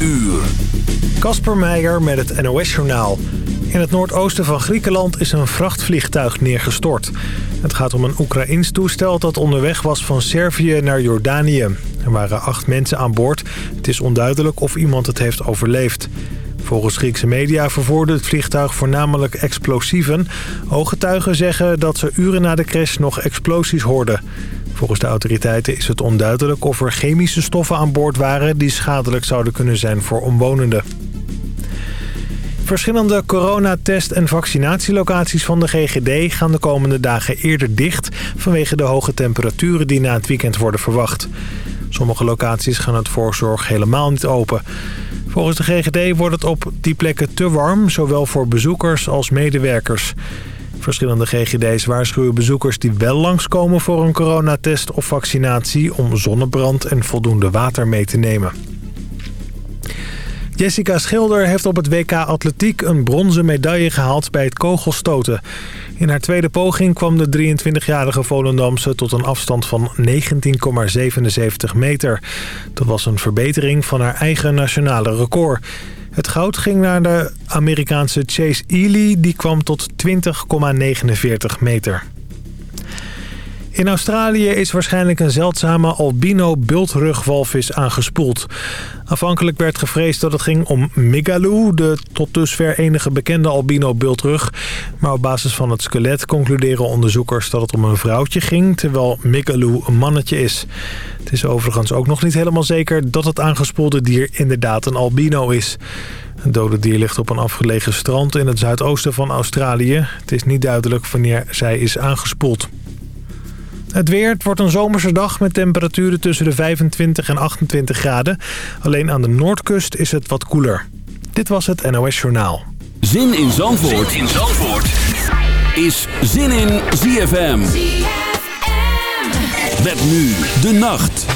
uur. Kasper Meijer met het NOS-journaal. In het noordoosten van Griekenland is een vrachtvliegtuig neergestort. Het gaat om een Oekraïns toestel dat onderweg was van Servië naar Jordanië. Er waren acht mensen aan boord. Het is onduidelijk of iemand het heeft overleefd. Volgens Griekse media vervoerde het vliegtuig voornamelijk explosieven. Ooggetuigen zeggen dat ze uren na de crash nog explosies hoorden. Volgens de autoriteiten is het onduidelijk of er chemische stoffen aan boord waren... die schadelijk zouden kunnen zijn voor omwonenden. Verschillende coronatest- en vaccinatielocaties van de GGD gaan de komende dagen eerder dicht... vanwege de hoge temperaturen die na het weekend worden verwacht. Sommige locaties gaan het voorzorg helemaal niet open. Volgens de GGD wordt het op die plekken te warm, zowel voor bezoekers als medewerkers. Verschillende GGD's waarschuwen bezoekers die wel langskomen voor een coronatest of vaccinatie... om zonnebrand en voldoende water mee te nemen. Jessica Schilder heeft op het WK Atletiek een bronzen medaille gehaald bij het kogelstoten. In haar tweede poging kwam de 23-jarige Volendamse tot een afstand van 19,77 meter. Dat was een verbetering van haar eigen nationale record. Het goud ging naar de Amerikaanse Chase Ely, die kwam tot 20,49 meter. In Australië is waarschijnlijk een zeldzame albino bultrugwalvis aangespoeld. Afhankelijk werd gevreesd dat het ging om Migaloo, de tot dusver enige bekende albino bultrug. Maar op basis van het skelet concluderen onderzoekers dat het om een vrouwtje ging, terwijl Migaloo een mannetje is. Het is overigens ook nog niet helemaal zeker dat het aangespoelde dier inderdaad een albino is. Het dode dier ligt op een afgelegen strand in het zuidoosten van Australië. Het is niet duidelijk wanneer zij is aangespoeld. Het weer, het wordt een zomerse dag met temperaturen tussen de 25 en 28 graden. Alleen aan de noordkust is het wat koeler. Dit was het NOS Journaal. Zin in Zandvoort, zin in Zandvoort. is Zin in ZFM. ZFM. Met nu de nacht.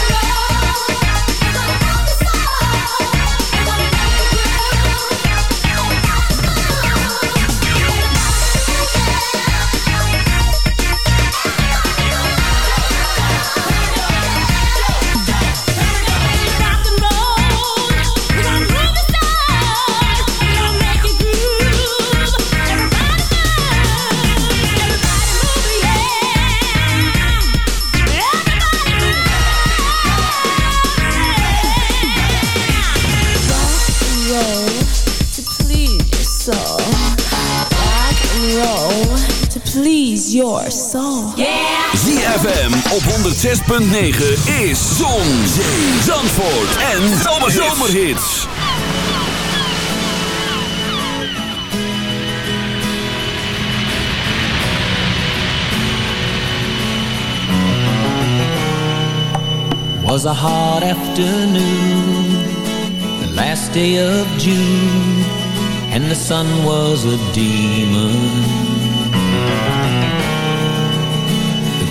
Your soul. ZFM op 106.9 is Zon, Zee, Zandvoort en Zomerhits. Was a hot afternoon, the last day of June, and the sun was a demon.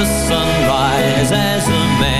the sunrise as a man.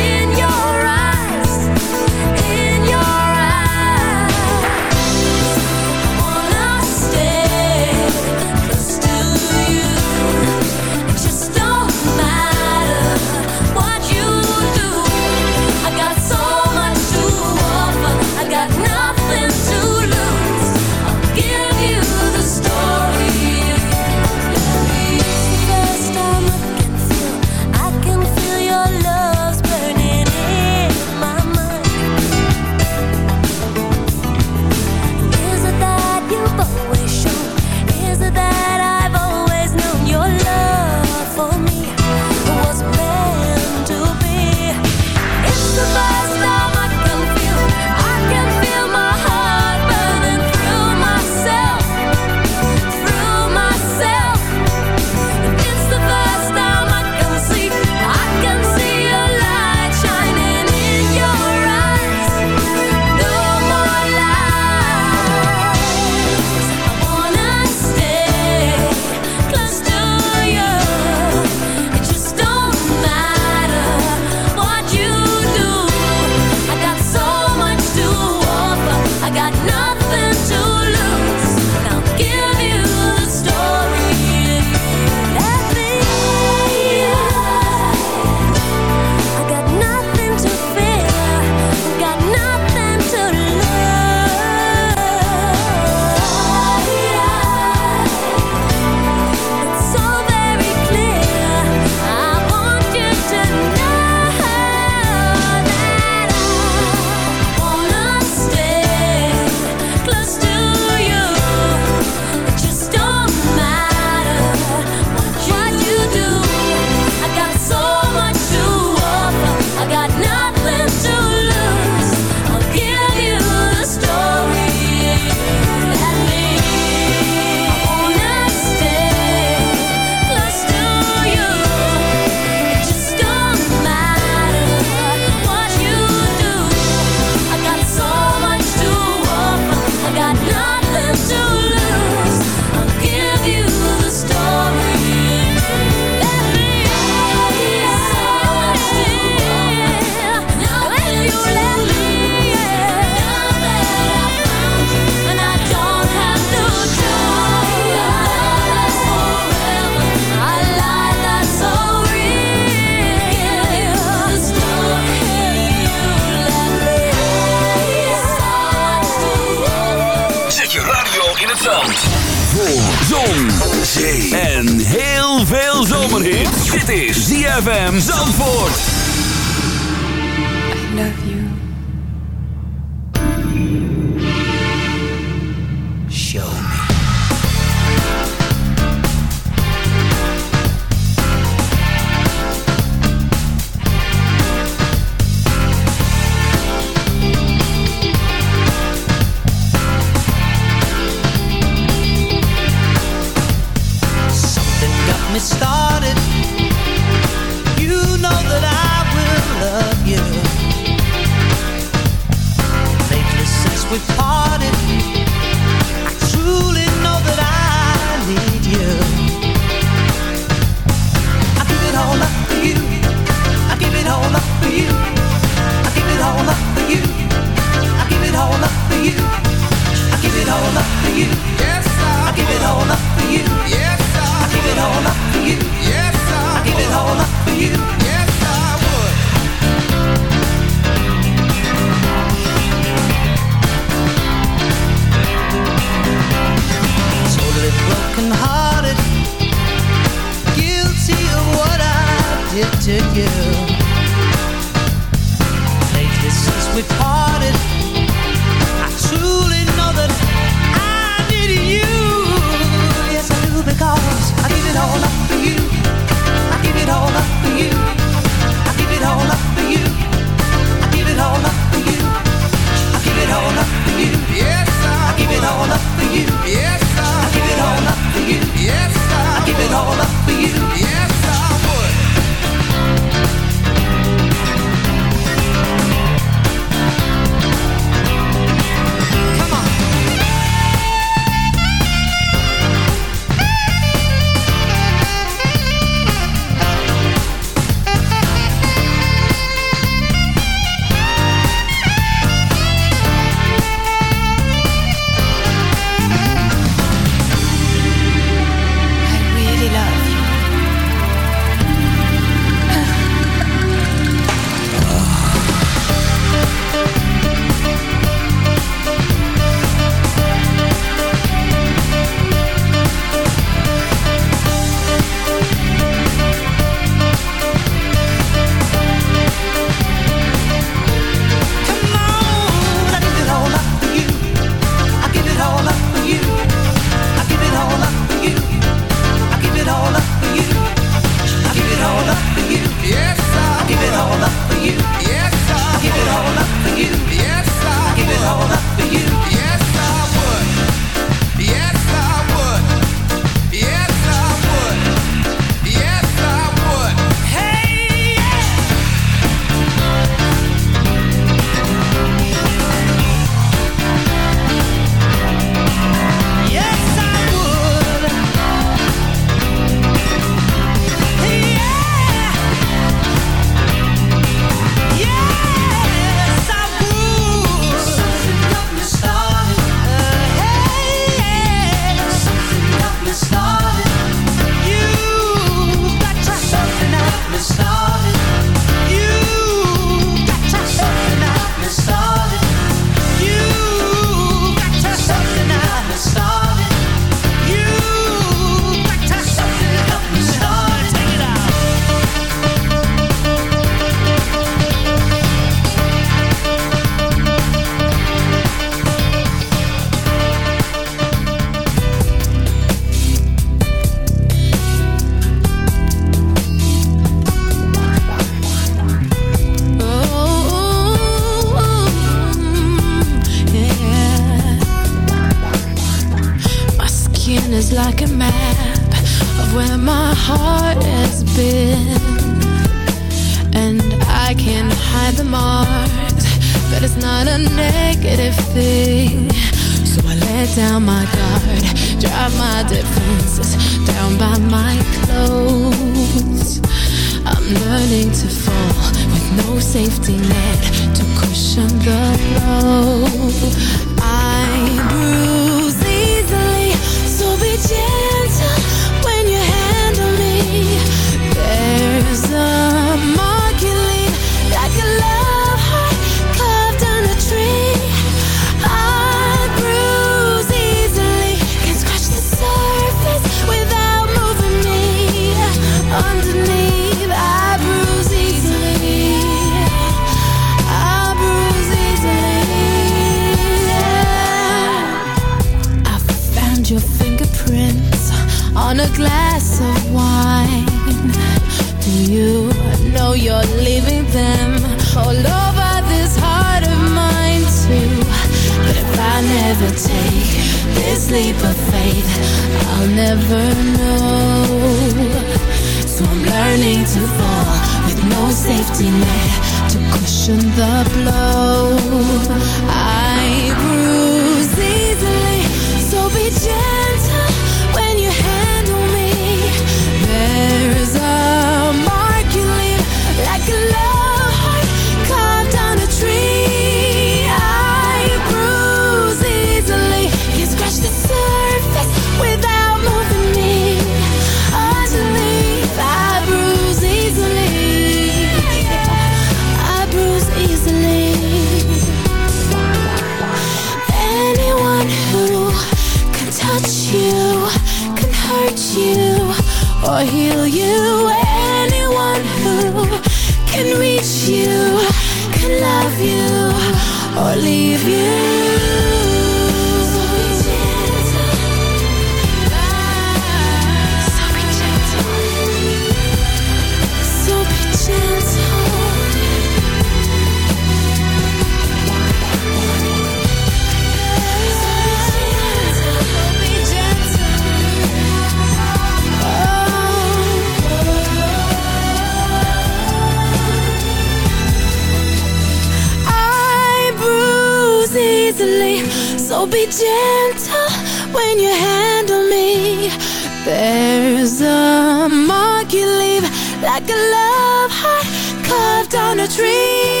like a love heart carved on a tree.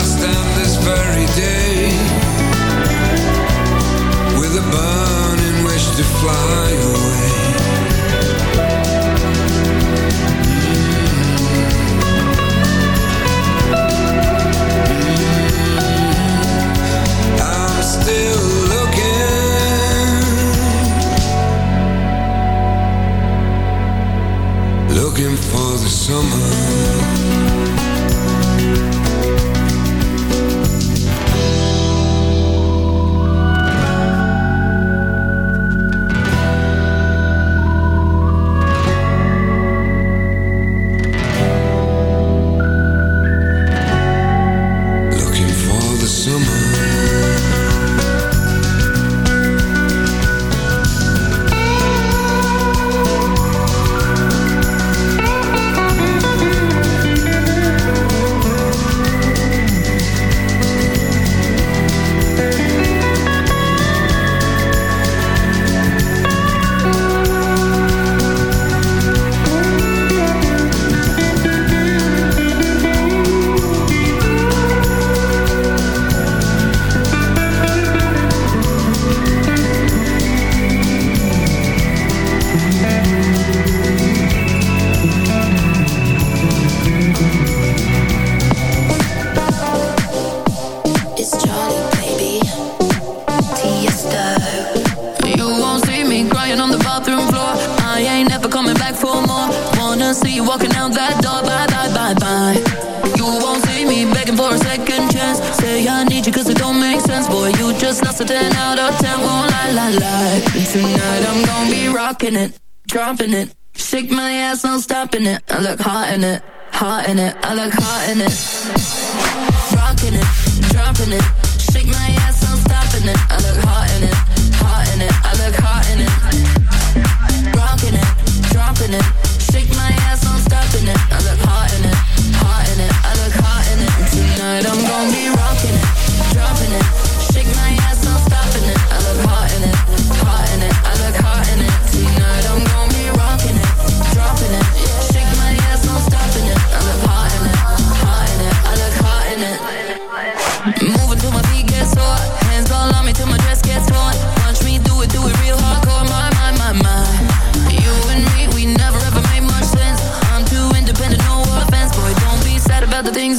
lost this very day. With a burning wish to fly away. And tonight I'm gonna be rocking it, dropping it. Shake my ass, no stopping it. I look hot in it, hot in it. I look hot in it. Rocking it, dropping it. Shake my ass, no stopping it. I look hot in it, hot in it. I look hot in it. Rocking it, dropping it. Shake my ass, no stopping it. I look hot in it, hot in it. I look hot in it. And tonight I'm gonna be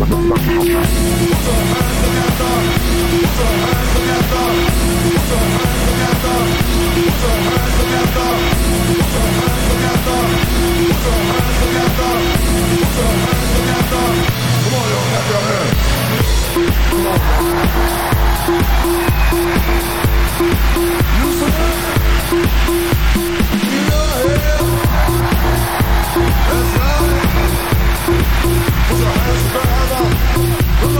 That's right. to hurt further.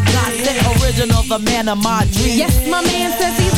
he's a godsend original, the man of my dreams. Yes, my man says he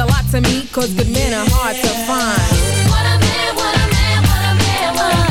a lot to me, cause good men are hard to find. What a man, what a man, what a man, what a mighty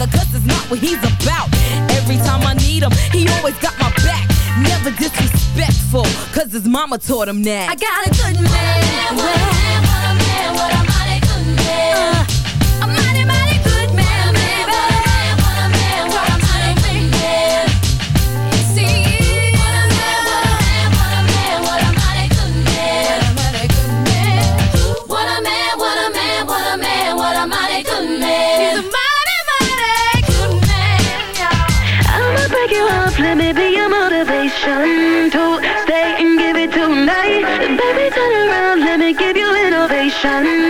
sucker, cause it's not what he's about. Every time I need him, he always got my back. Never disrespectful, cause his mama taught him that. I got a good man. What a man, what a man, what a mighty good man. Uh, a mighty, mighty to stay and give it tonight. Baby, turn around, let me give you innovation.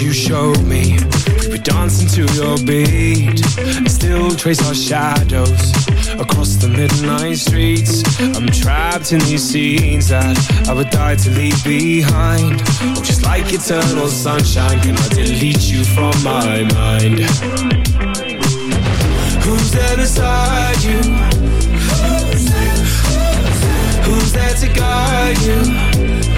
You showed me We were dancing to your beat And still trace our shadows Across the midnight streets I'm trapped in these scenes That I would die to leave behind Oh, just like eternal sunshine Can I delete you from my mind? Who's there beside you? Who's there to guide you?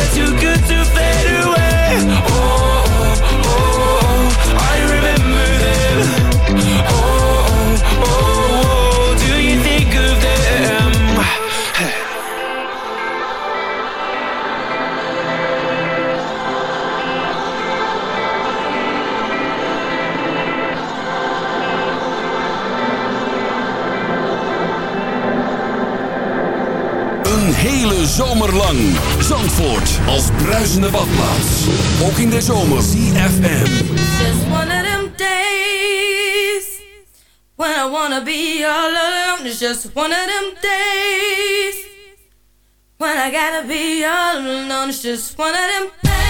Days. They're too good hele zomer lang. Zandvoort als bruisende badplaats. Ook in de zomer. CFM. Just one of them days when I wanna be all alone. It's just one of them days when I gotta be all alone. It's just one of them things.